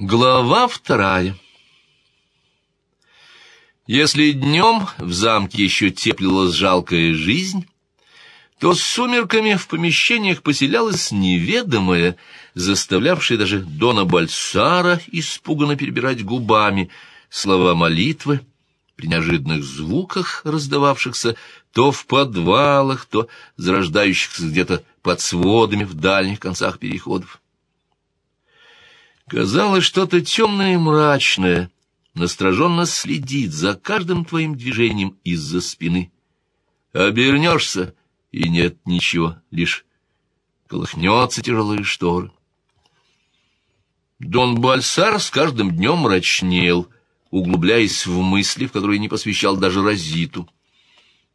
Глава вторая Если днем в замке еще теплилась жалкая жизнь, то с сумерками в помещениях поселялась неведомая, заставлявшая даже Дона Бальсара испуганно перебирать губами слова молитвы при неожиданных звуках, раздававшихся то в подвалах, то зарождающихся где-то под сводами в дальних концах переходов. Казалось, что-то темное и мрачное настороженно следит за каждым твоим движением из-за спины. Обернешься, и нет ничего, лишь колыхнется тяжелые шторы. Дон Бальсар с каждым днем мрачнел, углубляясь в мысли, в которые не посвящал даже Розиту.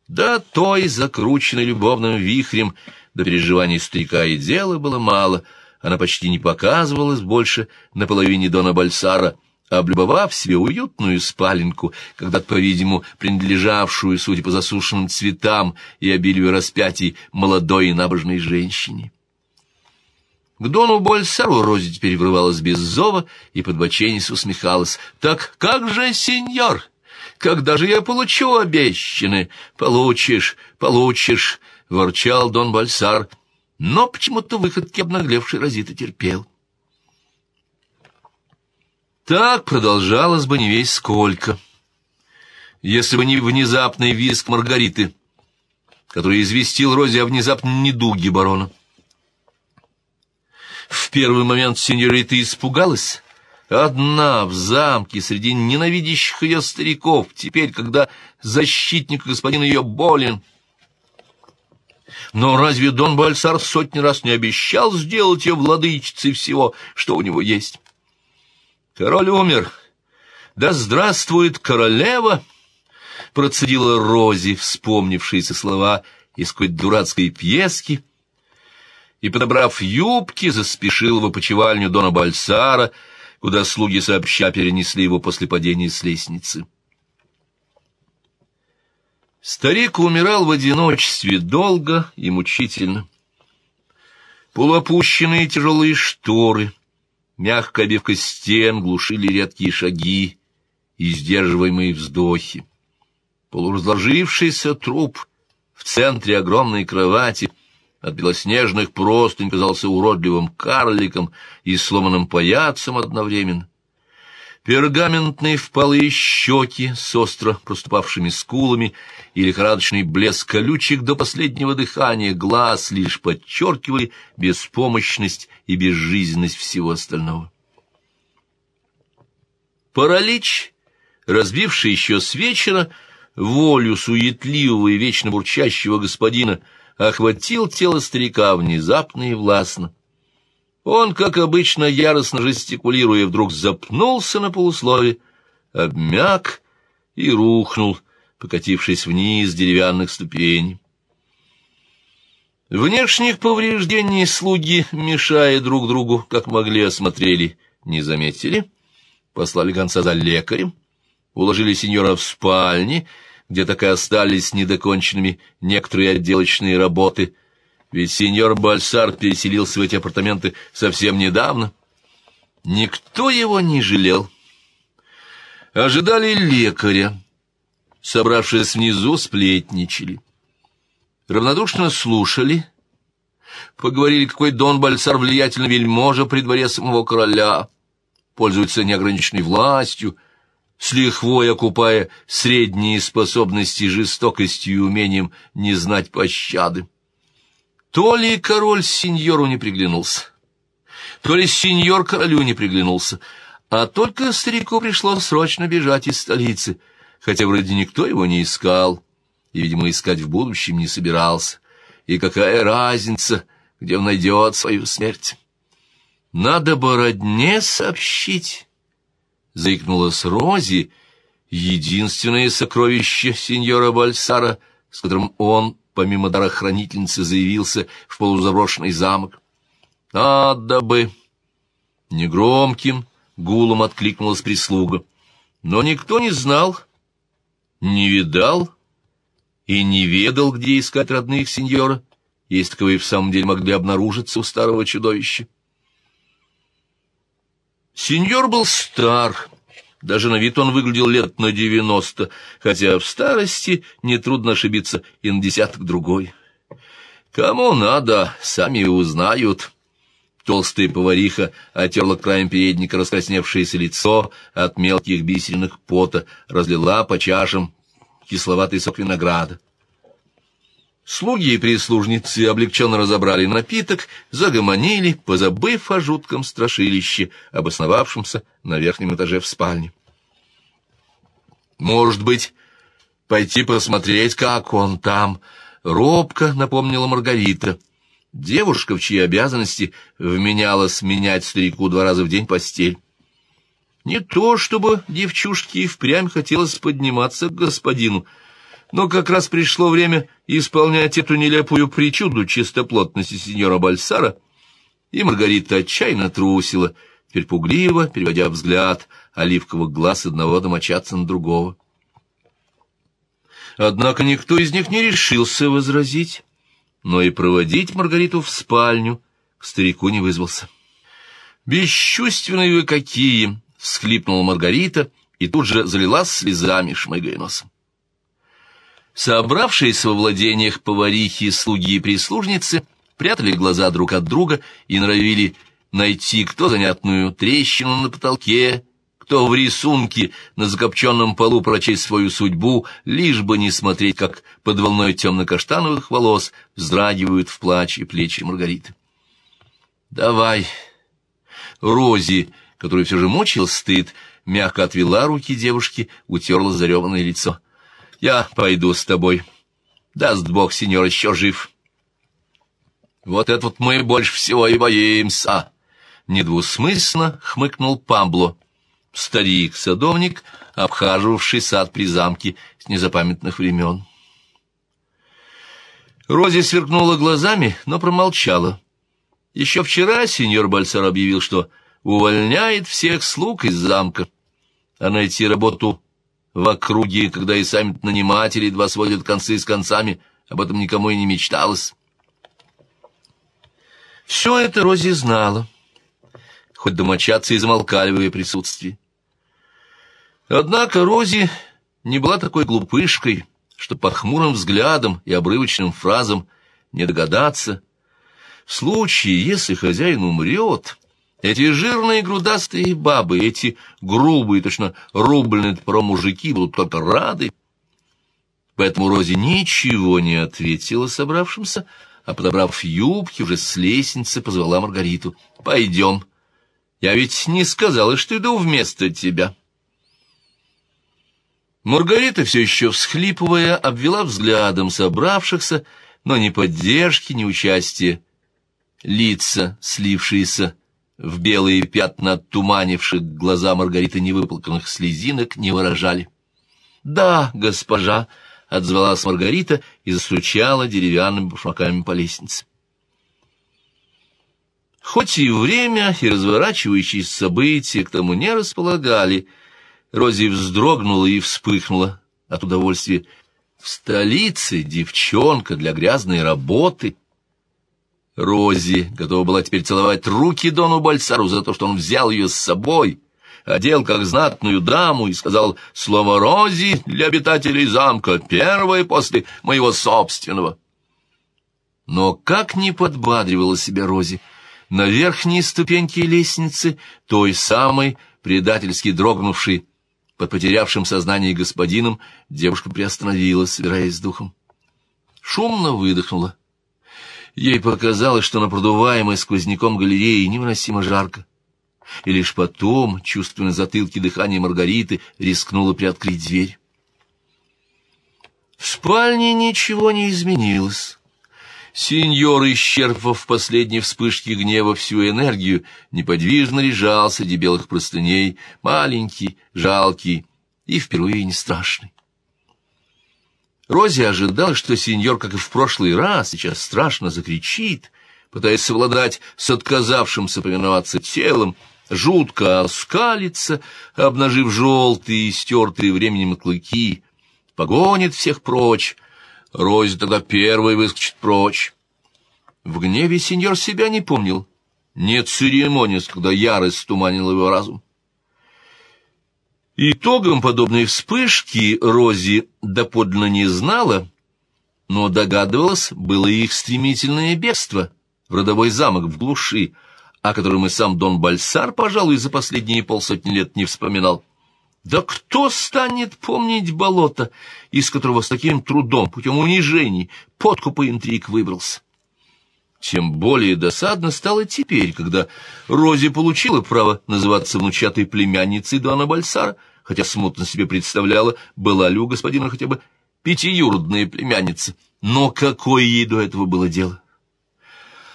Да той, закрученной любовным вихрем, до переживаний старика и дела было мало — она почти не показывалась больше на половине Дона Бальсара, облюбовав себе уютную спаленку, когда-то, по-видимому, принадлежавшую, судя по засушенным цветам и обилию распятий, молодой и набожной женщине. К Дону Бальсару Рози теперь врывалась без зова и подбоченись усмехалась. «Так как же, сеньор? Когда же я получу обещанное?» «Получишь, получишь!» — ворчал Дон Бальсар — но почему-то выходки обнаглевший Розита терпел. Так продолжалось бы не весь сколько, если бы не внезапный визг Маргариты, который известил Розе о внезапной недуге барона. В первый момент сеньорита испугалась, одна в замке среди ненавидящих ее стариков, теперь, когда защитник господина ее болен — но разве Дон Бальсар сотни раз не обещал сделать ее владычицей всего, что у него есть? Король умер. Да здравствует королева! Процедила Рози, вспомнившиеся слова из какой-то дурацкой пьески, и, подобрав юбки, заспешила в опочивальню Дона Бальсара, куда слуги сообща перенесли его после падения с лестницы. Старик умирал в одиночестве долго и мучительно. Полуопущенные тяжелые шторы, мягкая обивка стен глушили редкие шаги и сдерживаемые вздохи. Полуразложившийся труп в центре огромной кровати от белоснежных простынь казался уродливым карликом и сломанным паяцем одновременно. Пергаментные впалые щеки с остро проступавшими скулами и лихорадочный блеск колючих до последнего дыхания глаз лишь подчеркивали беспомощность и безжизненность всего остального. Паралич, разбивший еще с вечера волю суетливого и вечно бурчащего господина, охватил тело старика внезапно и властно. Он, как обычно, яростно жестикулируя, вдруг запнулся на полуслове, обмяк и рухнул, покатившись вниз деревянных ступеней. Внешних повреждений слуги, мешая друг другу, как могли, осмотрели, не заметили, послали гонца за лекарем, уложили сеньора в спальне, где так и остались недоконченными некоторые отделочные работы — ведь сеньор Бальсар переселился в эти апартаменты совсем недавно. Никто его не жалел. Ожидали лекаря. Собравшись внизу, сплетничали. Равнодушно слушали. Поговорили, какой Дон Бальсар влиятельный вельможа при дворе самого короля. Пользуется неограниченной властью, с лихвой окупая средние способности жестокостью и умением не знать пощады. То ли король сеньору не приглянулся, то ли сеньор королю не приглянулся, а только старику пришлось срочно бежать из столицы, хотя вроде никто его не искал, и, видимо, искать в будущем не собирался. И какая разница, где он найдет свою смерть? Надо бы родне сообщить, — заикнулась Рози, единственное сокровище сеньора Бальсара, с которым он помимо дарохранительницы, заявился в полузаброшенный замок. «Надо бы!» Негромким гулом откликнулась прислуга. Но никто не знал, не видал и не ведал, где искать родных сеньора, если таковые в самом деле могли обнаружиться у старого чудовища. Сеньор был стар, даже на вид он выглядел лет на девяносто, хотя в старости нетрудно ошибиться и на десяток другой. Кому надо, сами узнают. Толстая повариха отерла краем передника раскрасневшееся лицо от мелких бисеринок пота, разлила по чашам кисловатый сок винограда. Слуги и прислужницы облегченно разобрали напиток, загомонили, позабыв о жутком страшилище, обосновавшемся на верхнем этаже в спальне. «Может быть, пойти посмотреть, как он там?» — робко напомнила Маргарита. Девушка, в чьи обязанности вменялась менять старику два раза в день постель. Не то, чтобы девчушке и впрямь хотелось подниматься к господину — но как раз пришло время исполнять эту нелепую причуду чистоплотности сеньора Бальсара, и Маргарита отчаянно трусила, теперь пугливо, переводя взгляд оливковых глаз одного домочадца на другого. Однако никто из них не решился возразить, но и проводить Маргариту в спальню к старику не вызвался. «Бесчувственные вы какие!» — всхлипнула Маргарита и тут же залилась слезами, шмыгая носом. Собравшиеся во владениях поварихи, слуги и прислужницы прятали глаза друг от друга и норовили найти кто занятную трещину на потолке, кто в рисунке на закопченном полу прочесть свою судьбу, лишь бы не смотреть, как под волной темно-каштановых волос вздрагивают в плаче плечи Маргариты. «Давай!» Рози, которую все же мучил стыд, мягко отвела руки девушки, утерла зареванное лицо. Я пойду с тобой. Даст Бог, сеньор еще жив. Вот это вот мы больше всего и боимся. Недвусмысленно хмыкнул Памбло. Старик-садовник, обхаживавший сад при замке с незапамятных времен. Рози сверкнула глазами, но промолчала. Еще вчера сеньор Бальсар объявил, что увольняет всех слуг из замка, а найти работу в округе, когда и сами наниматели едва сводят концы с концами, об этом никому и не мечталось. Все это Рози знала, хоть домочадцы и замолкали в ее присутствии. Однако Рози не была такой глупышкой, что под хмурым взглядом и обрывочным фразам не догадаться. В случае, если хозяин умрет, эти жирные грудастые бабы, эти грубые, точно рубленые про мужики будут только рады. Поэтому Рози ничего не ответила собравшимся, а, подобрав юбки, уже с лестницы позвала Маргариту. «Пойдем. Я ведь не сказала, что иду вместо тебя». Маргарита, все еще всхлипывая, обвела взглядом собравшихся, но ни поддержки, ни участия. Лица, слившиеся в белые пятна туманивших глаза Маргариты невыплаканных слезинок не выражали. «Да, госпожа!» — отзвалась Маргарита и застучала деревянными башмаками по лестнице. Хоть и время, и разворачивающиеся события к тому не располагали, Рози вздрогнула и вспыхнула от удовольствия. В столице девчонка для грязной работы — Рози готова была теперь целовать руки Дону Бальсару за то, что он взял ее с собой, одел как знатную даму и сказал слово «Рози» для обитателей замка, первое после моего собственного. Но как не подбадривала себя Рози, на верхней ступеньке лестницы, той самой, предательски дрогнувшей, под потерявшим сознание господином, девушка приостановилась, собираясь с духом. Шумно выдохнула Ей показалось, что на продуваемой сквозняком галерее невыносимо жарко. И лишь потом, чувствуя на затылке дыхание Маргариты, рискнула приоткрыть дверь. В спальне ничего не изменилось. Сеньор, исчерпав в последней вспышке гнева всю энергию, неподвижно лежал среди белых простыней, маленький, жалкий и впервые не страшный. Рози ожидала, что сеньор, как и в прошлый раз, сейчас страшно закричит, пытаясь совладать с отказавшимся повиноваться телом, жутко оскалится, обнажив желтые, стертые временем клыки, погонит всех прочь. Рози тогда первой выскочит прочь. В гневе сеньор себя не помнил, не церемонясь, когда ярость туманила его разум. Итогом подобной вспышки Рози доподлинно не знала, но догадывалась, было их стремительное бегство в родовой замок в глуши, о котором и сам Дон Бальсар, пожалуй, за последние полсотни лет не вспоминал. Да кто станет помнить болото, из которого с таким трудом, путем унижений, подкупа интриг выбрался? Тем более досадно стало теперь, когда Рози получила право называться внучатой племянницей Дона Бальсара, хотя смутно себе представляла, была ли у господина хотя бы пятиюродная племянница. Но какое ей до этого было дело?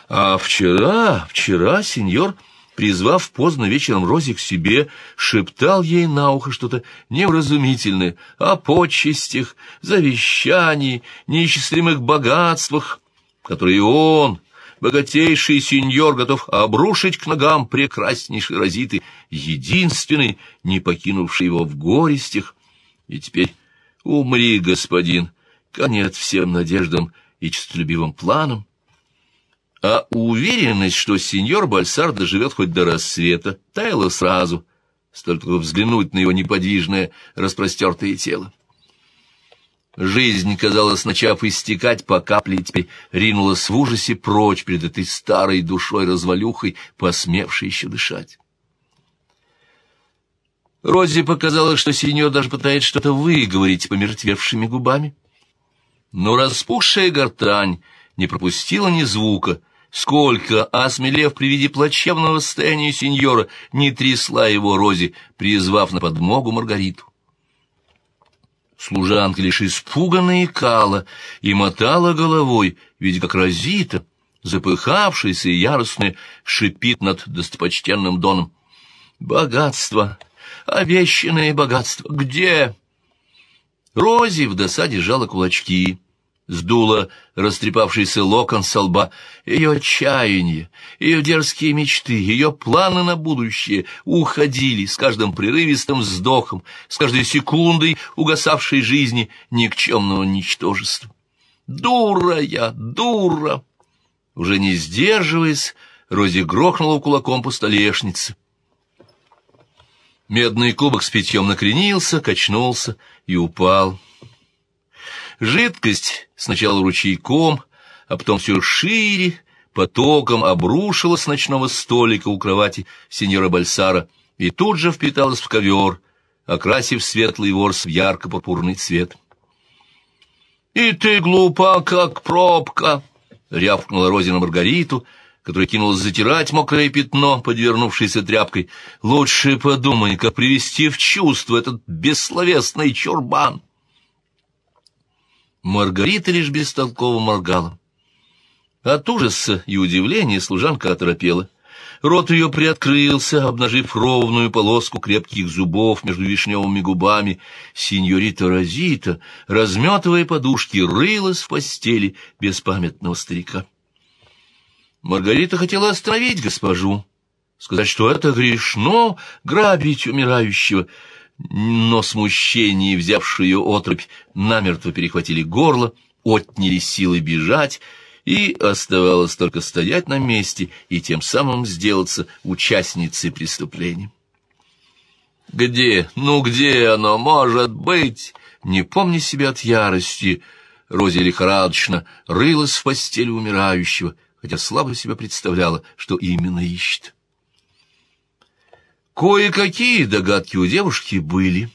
А вчера, вчера сеньор, призвав поздно вечером Рози к себе, шептал ей на ухо что-то невразумительное о почестях, завещании, неисчислимых богатствах, которые он, богатейший сеньор готов обрушить к ногам прекраснейшей Розиты, единственный, не покинувший его в горестях. И теперь умри, господин, конец всем надеждам и честолюбивым планам. А уверенность, что сеньор Бальсар доживет хоть до рассвета, таяла сразу, столько взглянуть на его неподвижное, распростертое тело. Жизнь, казалось, начав истекать по капле, теперь ринулась в ужасе прочь перед этой старой душой-развалюхой, посмевшей еще дышать. Розе показалось, что сеньор даже пытается что-то выговорить помертвевшими губами. Но распухшая гортань не пропустила ни звука, сколько, осмелев при виде плачевного состояния сеньора, не трясла его Розе, призвав на подмогу Маргариту. Служанка лишь испуганно икала и мотала головой, видя, как Розита, запыхавшаяся и яростная, шипит над достопочтенным доном. «Богатство! Обещанное богатство! Где?» Рози в досаде жала кулачки сдуло растрепавшийся локон со лба. Ее отчаяние, ее дерзкие мечты, ее планы на будущее уходили с каждым прерывистым вздохом, с каждой секундой угасавшей жизни никчемного ничтожества. «Дура я, дура!» Уже не сдерживаясь, Рози грохнула кулаком по столешнице. Медный кубок с питьем накренился, качнулся и упал. Жидкость сначала ручейком, а потом все шире, потоком обрушилась с ночного столика у кровати сеньора Бальсара и тут же впиталась в ковер, окрасив светлый ворс в ярко-пурпурный цвет. «И ты глупа, как пробка!» — рявкнула Розина Маргариту, которая кинулась затирать мокрое пятно, подвернувшееся тряпкой. «Лучше подумай, как привести в чувство этот бессловесный чурбан!» Маргарита лишь бестолково моргала. От ужаса и удивления служанка оторопела. Рот ее приоткрылся, обнажив ровную полоску крепких зубов между вишневыми губами. Синьорита Розита, разметывая подушки, рылась в постели беспамятного старика. Маргарита хотела остановить госпожу, сказать, что это грешно грабить умирающего, но смущение, взявшие ее отрубь, намертво перехватили горло, отняли силы бежать, и оставалось только стоять на месте и тем самым сделаться участницей преступления. «Где? Ну где оно может быть?» Не помня себя от ярости, Рози лихорадочно рылась в постели умирающего, хотя слабо себя представляла, что именно ищет. Кое-какие догадки у девушки были.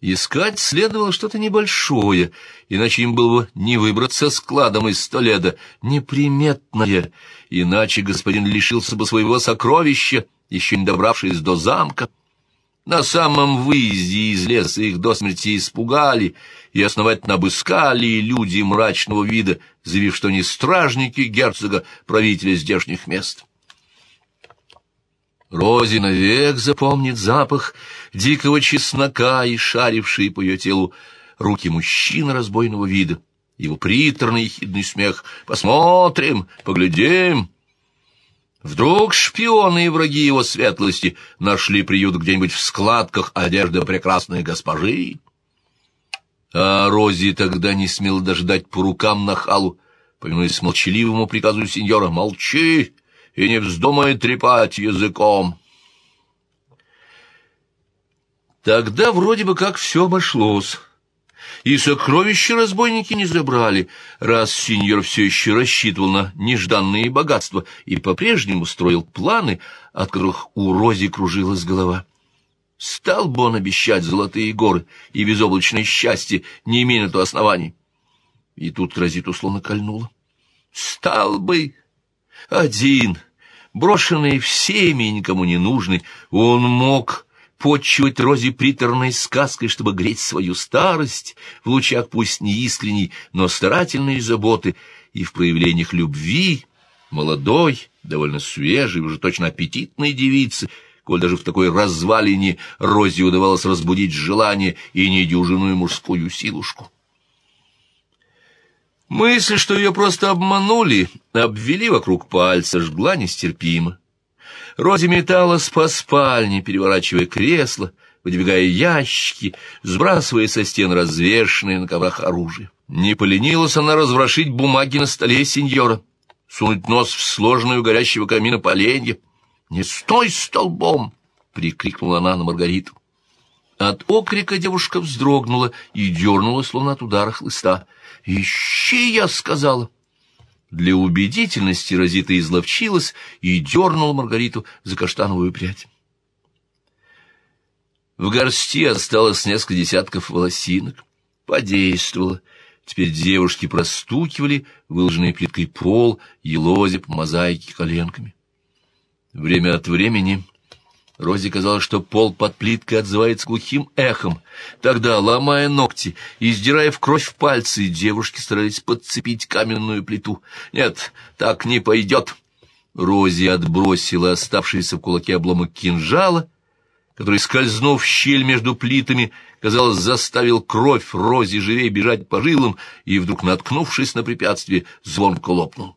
Искать следовало что-то небольшое, иначе им было бы не выбраться складом из Толеда, неприметное, иначе господин лишился бы своего сокровища, еще не добравшись до замка. На самом выезде из леса их до смерти испугали и основательно обыскали люди мрачного вида, заявив, что они стражники герцога, правителя здешних мест. Рози навек запомнит запах дикого чеснока и шарившие по ее телу руки мужчины разбойного вида, его приторный хидный смех. «Посмотрим, поглядим». Вдруг шпионы и враги его светлости нашли приют где-нибудь в складках одежды прекрасной госпожи. А Рози тогда не смел даже по рукам на халу, повинуясь молчаливому приказу сеньора. «Молчи! И не вздумай трепать языком. Тогда вроде бы как все обошлось. И сокровища разбойники не забрали, раз сеньор все еще рассчитывал на нежданные богатства и по-прежнему строил планы, от которых у Рози кружилась голова. Стал бы он обещать золотые горы и безоблачное счастье, не имея на то оснований. И тут Розит условно кольнула. Стал бы один, брошенный всеми и никому не нужный, он мог почивать Рози приторной сказкой, чтобы греть свою старость в лучах пусть не но старательной заботы и в проявлениях любви молодой, довольно свежей, уже точно аппетитной девицы, коль даже в такой развалине Розе удавалось разбудить желание и недюжинную мужскую силушку. Мысль, что ее просто обманули, обвели вокруг пальца, жгла нестерпимо. Рози металась по спальне, переворачивая кресло, выдвигая ящики, сбрасывая со стен развешенные на коврах оружие. Не поленилась она разворошить бумаги на столе сеньора, сунуть нос в сложную горящего камина поленья. «Не стой столбом!» — прикрикнула она на Маргариту. От окрика девушка вздрогнула и дернула, словно от удара хлыста. «Ищи!» — я сказала. Для убедительности Розита изловчилась и дернула Маргариту за каштановую прядь. В горсти осталось несколько десятков волосинок. Подействовало. Теперь девушки простукивали выложенный плиткой пол, елозя по мозаике коленками. Время от времени Розе казалось, что пол под плиткой отзывается глухим эхом. Тогда, ломая ногти и сдирая в кровь пальцы, девушки старались подцепить каменную плиту. «Нет, так не пойдет!» Рози отбросила оставшийся в кулаке обломок кинжала, который, скользнув в щель между плитами, казалось, заставил кровь Рози живее бежать по жилам и, вдруг наткнувшись на препятствие, звонко лопнул.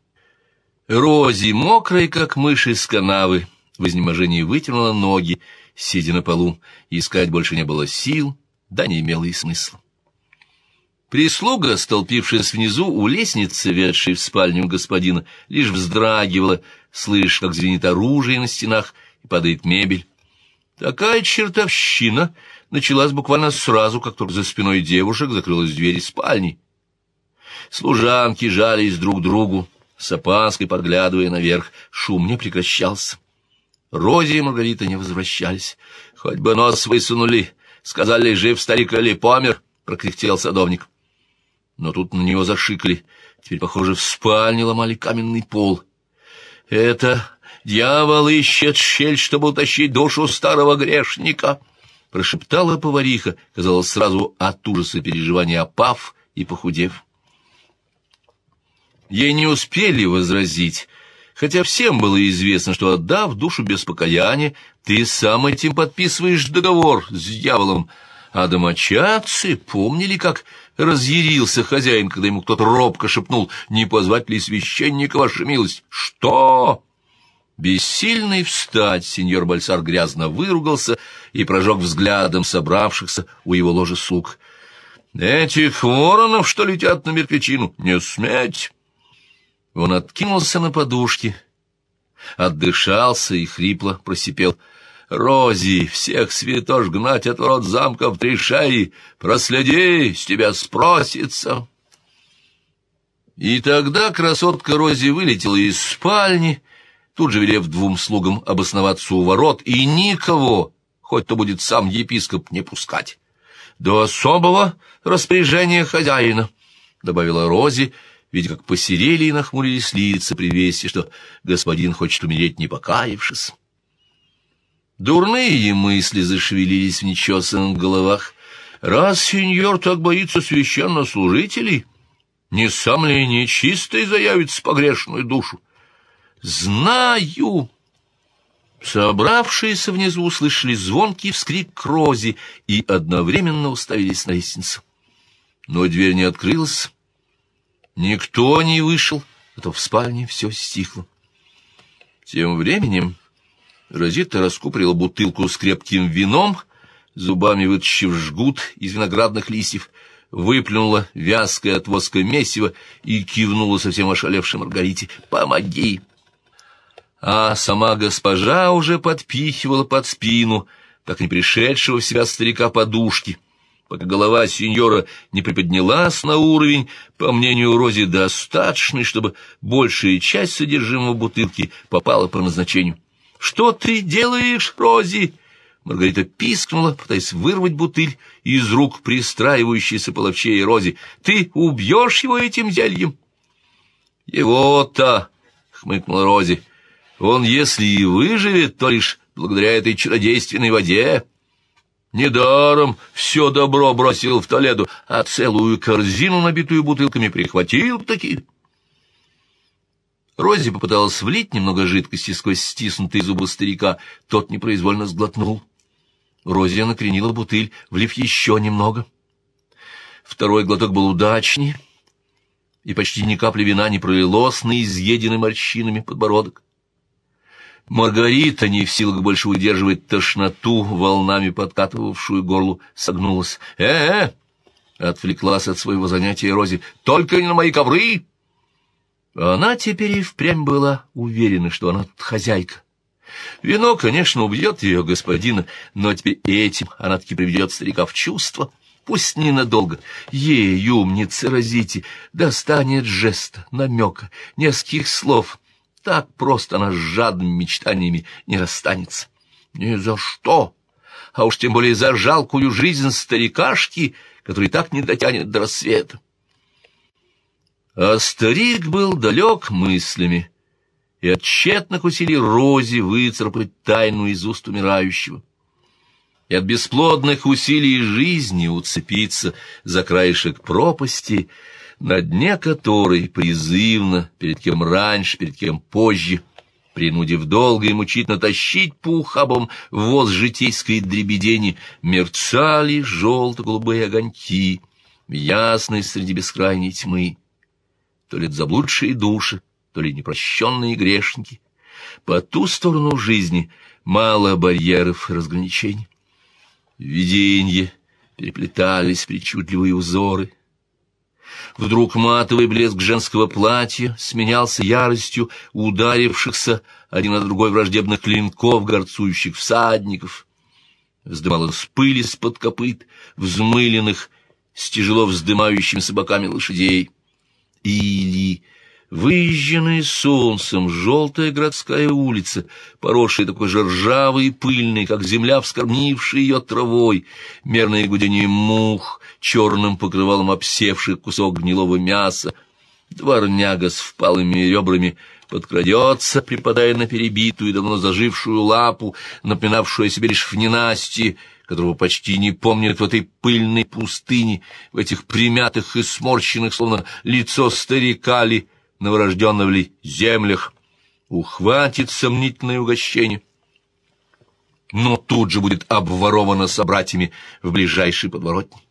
Рози, мокрая, как мышь из канавы, в изнеможении вытянула ноги, сидя на полу, искать больше не было сил, да не имело и смысла. Прислуга, столпившись внизу у лестницы, ведшей в спальню господина, лишь вздрагивала, слышь, как звенит оружие на стенах и падает мебель. Такая чертовщина началась буквально сразу, как только за спиной девушек закрылась дверь спальни. Служанки жались друг другу, с опаской подглядывая наверх, шум не прекращался. Рози и Маргарита не возвращались. Хоть бы нос высунули, сказали, жив старик или помер, прокряхтел садовник. Но тут на него зашикали. Теперь, похоже, в спальне ломали каменный пол. Это дьявол ищет щель, чтобы утащить душу старого грешника, прошептала повариха, казалось, сразу от ужаса переживания опав и похудев. Ей не успели возразить, хотя всем было известно, что, отдав душу без покаяния, ты сам этим подписываешь договор с дьяволом, а домочадцы помнили, как разъярился хозяин, когда ему кто-то робко шепнул, не позвать ли священника, ваша милость? Что? Бессильный встать, сеньор Бальсар грязно выругался и прожег взглядом собравшихся у его ложа слуг. «Этих воронов, что летят на мертвечину, не сметь!» Он откинулся на подушки, отдышался и хрипло просипел. «Рози, всех святош гнать от ворот замка в три шеи! Проследи, с тебя спросится!» И тогда красотка Рози вылетела из спальни, тут же велев двум слугам обосноваться у ворот, и никого, хоть то будет сам епископ, не пускать. «До особого распоряжения хозяина», — добавила Рози, — видя, как посерели и нахмурились лица при вести, что господин хочет умереть, не покаявшись. Дурные мысли зашевелились в нечесанных головах. Раз сеньор так боится священнослужителей, не сам ли нечистый заявится по грешную душу? Знаю! Собравшиеся внизу услышали звонкий вскрик Крози и одновременно уставились на лестницу. Но дверь не открылась, Никто не вышел, а то в спальне все стихло. Тем временем Розита раскупорила бутылку с крепким вином, зубами вытащив жгут из виноградных листьев, выплюнула вязкое от воска месиво и кивнула совсем ошалевшей Маргарите. «Помоги!» а сама госпожа уже подпихивала под спину, так не пришедшего в себя старика подушки, пока голова сеньора не приподнялась на уровень, по мнению Рози, достаточный, чтобы большая часть содержимого бутылки попала по назначению. «Что ты делаешь, Рози?» Маргарита пискнула, пытаясь вырвать бутыль из рук пристраивающейся половчей Рози. «Ты убьешь его этим зельем?» «Его-то!» — хмыкнула Рози. «Он, если и выживет, то лишь благодаря этой чудодейственной воде. Недаром все добро бросил в Толеду, а целую корзину, набитую бутылками, прихватил такие». Рози попыталась влить немного жидкости сквозь стиснутые зубы старика, тот непроизвольно сглотнул. Розия накренила бутыль, влив еще немного. Второй глоток был удачнее, и почти ни капли вина не пролилось на изъеденный морщинами подбородок. Маргарита, не в силах больше удерживать тошноту, волнами подкатывавшую горлу, согнулась. «Э-э!» — отвлеклась от своего занятия Рози. «Только не на мои ковры!» Она теперь и впрямь была уверена, что она тут хозяйка. Вино, конечно, убьет ее господина, но теперь этим она таки приведет старика в чувство. Пусть ненадолго. Ей, умница разите, достанет жеста, намека, нескольких слов. Так просто она с жадными мечтаниями не расстанется. Ни за что! А уж тем более за жалкую жизнь старикашки, который так не дотянет до рассвета. А старик был далек мыслями и от тщетных усилий Рози выцарапать тайну из уст умирающего, и от бесплодных усилий жизни уцепиться за краешек пропасти, на дне которой призывно, перед кем раньше, перед кем позже, принудив долго и мучительно тащить по ухабам воз житейской дребедени, мерцали желто-голубые огоньки, ясные среди бескрайней тьмы. То ли заблудшие души, то ли непрощенные грешники. По ту сторону жизни мало барьеров и разграничений. Виденье переплетались причудливые узоры. Вдруг матовый блеск женского платья сменялся яростью ударившихся один на другой враждебных клинков, горцующих всадников. Вздымалась пыль из-под копыт, взмыленных с тяжело вздымающимися боками лошадей. Или Выезженная солнцем желтая городская улица, поросшая такой же ржавой и пыльной, как земля, вскормившая ее травой, мерное гудение мух, черным покрывалом обсевший кусок гнилого мяса, дворняга с впалыми ребрами подкрадется, припадая на перебитую, давно зажившую лапу, напоминавшую о себе лишь в ненастье, которого почти не помнят в этой пыльной пустыне, в этих примятых и сморщенных, словно лицо старикали, новорожденных ли землях, ухватит сомнительное угощение, но тут же будет обворовано собратьями в ближайшей подворотне.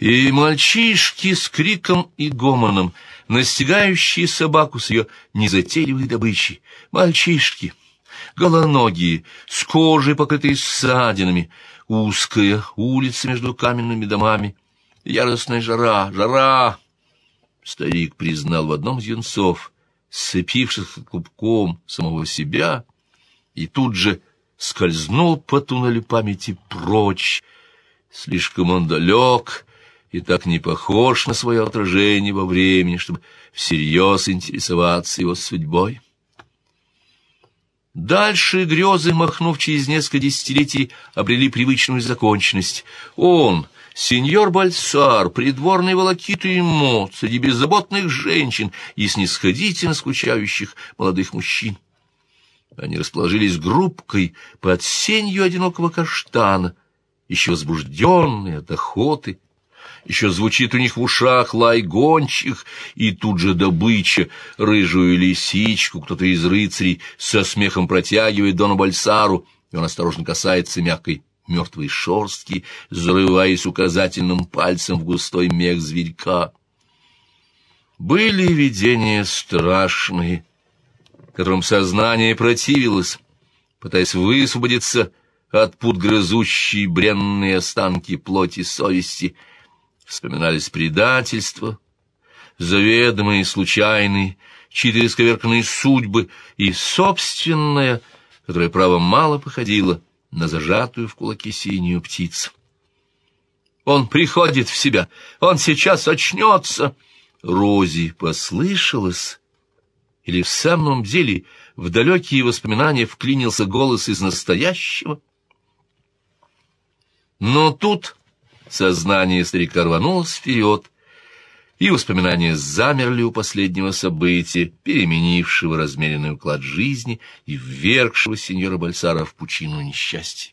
И мальчишки с криком и гомоном, настигающие собаку с ее незатейливой добычей, мальчишки, голоногие, с кожей, покрытой ссадинами, узкая улица между каменными домами, яростная жара, жара, старик признал в одном из юнцов, сцепившихся клубком самого себя, и тут же скользнул по туннелю памяти прочь. Слишком он далек и так не похож на свое отражение во времени, чтобы всерьез интересоваться его судьбой. Дальше грезы, махнув через несколько десятилетий, обрели привычную законченность. Он — Сеньор Бальсар, придворный волокиты и мод, среди беззаботных женщин и снисходительно скучающих молодых мужчин. Они расположились группкой под сенью одинокого каштана, еще возбужденные от охоты, еще звучит у них в ушах лай гончих, и тут же добыча, рыжую лисичку, кто-то из рыцарей со смехом протягивает Дону Бальсару, и он осторожно касается мягкой мертвой шорстки, зарываясь указательным пальцем в густой мех зверька. Были видения страшные, которым сознание противилось, пытаясь высвободиться от пут грызущей бренные останки плоти совести. Вспоминались предательства, заведомые, случайные, чьи-то исковерканные судьбы и собственная, которая, право, мало походила на зажатую в кулаке синюю птицу. Он приходит в себя, он сейчас очнется. Рози послышалось, или в самом деле в далекие воспоминания вклинился голос из настоящего? Но тут сознание старика рванулось вперед, и воспоминания замерли у последнего события, переменившего размеренный уклад жизни и ввергшего сеньора Бальсара в пучину несчастья.